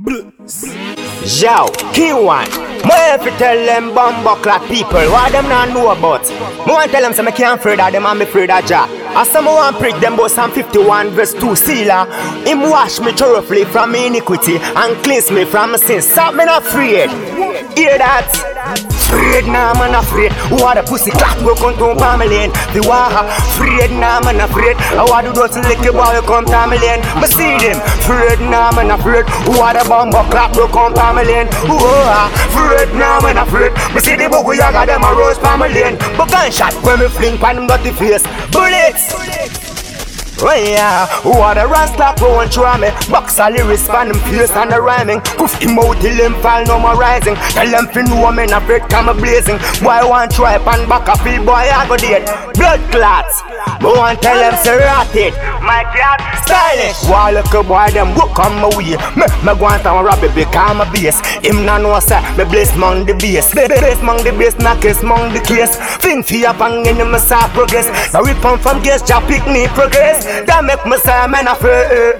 Yo, key one. Me have to tell them bumbo people what them not know about. Me want tell them say me can't of them and me afraid of Jah. As some want prick them bout Psalm 51 verse 2 sealer. Him wash me thoroughly from iniquity and cleanse me from my sins. Stop me not afraid. Hear that? Afraid nah man afraid. Are the pussy clap go come to my lane The war Afraid nah man afraid. I want to do to lick boy come to my lane Me see them. Afraid nah man afraid. Who are the bumbo clap go come to my lane Whoa. Afraid now, man afraid. Me see the bugu yaga them a rose pa my lane But gunshot when me fling pan them dirty face. Bullets Oh yeah, who are the rasta through me? Box a lyrics fan them face and the rhyming. Goof him out till him fall no more rising. Tell them fi know me na bread come a blazing. Boy want try pan back a feel boy I go dead. Blood clots. Me want tell them say rotted. My cat stylish. Why look a boy them book on my way. Me me go and town rap it become a bass. Him na know say me bless mong the bass. Bless mong the bass, knock kiss mong the case. Think fi up and in the saw progress. Now we come from guess, ja pick me progress. That make me say man afraid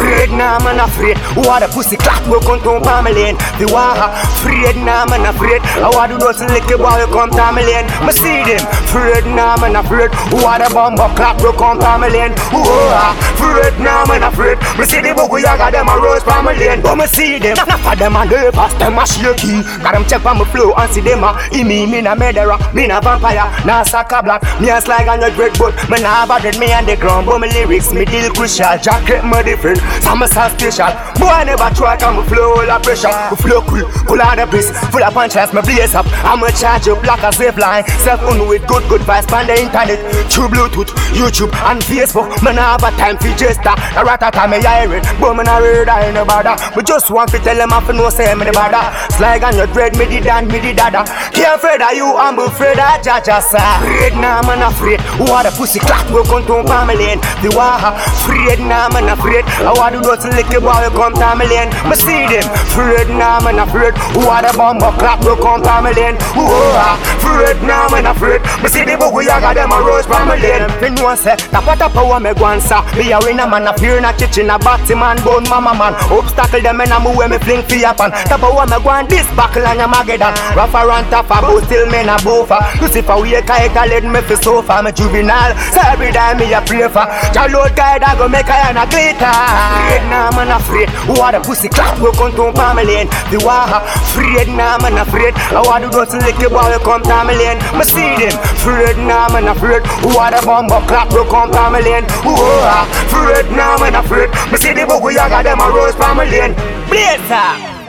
Afraid nah man afraid. Who are the pussy clap go come to lane. The war Afraid nah man afraid. I want to do to lick boy come lane. Me see them. Afraid nah man afraid. Who are the bumbo clap go come Who are Afraid nah man afraid. Me see the bugu yaga them a rose lane. But me see them. Enough of them a nervous Them a shaky Got them check on my flow and see them a In me, me na murderer Me na vampire Nah sucker black. Me a slag on your dread but Me nah bother me on the ground. But me lyrics me deal crucial Jacket me different Some so special Boy never try come me flow all pressure. Flow cool, cool on the breeze Full of punches me blaze up. I'ma charge up like a zip line. Self on with good good vibes on the internet. Through Bluetooth, YouTube and Facebook. Me nah have a time for jester The ratata me hear it. But me nah read I ain't no bother. Me just want to tell them I know say me the bother. Slag on your dread me the dan me the dada. Can't afraid of you I'm afraid of Jaja sir. Afraid nah man afraid. Are the pussy clap go come to my lane. The war Afraid nah man afraid. I want to go to lick boy come to my lane. Me see them Afraid now, man afraid Who are the bumbo clap go come to my lane. Whoa Afraid now, man afraid Me see the bugu yaga them a rose Me know say Tap a a what me go and say Be a winner man a fear na kitchen a batty man Bone mama man. Obstacle them and a move me fling for your pan. Tap a what me go and this buckle and Armageddon. Rough around tough a but still me na boofer Lucifer we a kite a lead me fi sofa. Me juvenile So every day me a pray for. Jah Lord guide I go make I and a glitter nah man afraid. Who are the pussy clap? Go come to lane. The war Afraid nah man afraid. I want to go to lick your boy come lane? Me see them. Afraid nah man afraid. Who are the bumbo clap go come to my lane Who are ah. now, man afraid Me see the bugu yaga them a rose from my lane Blazer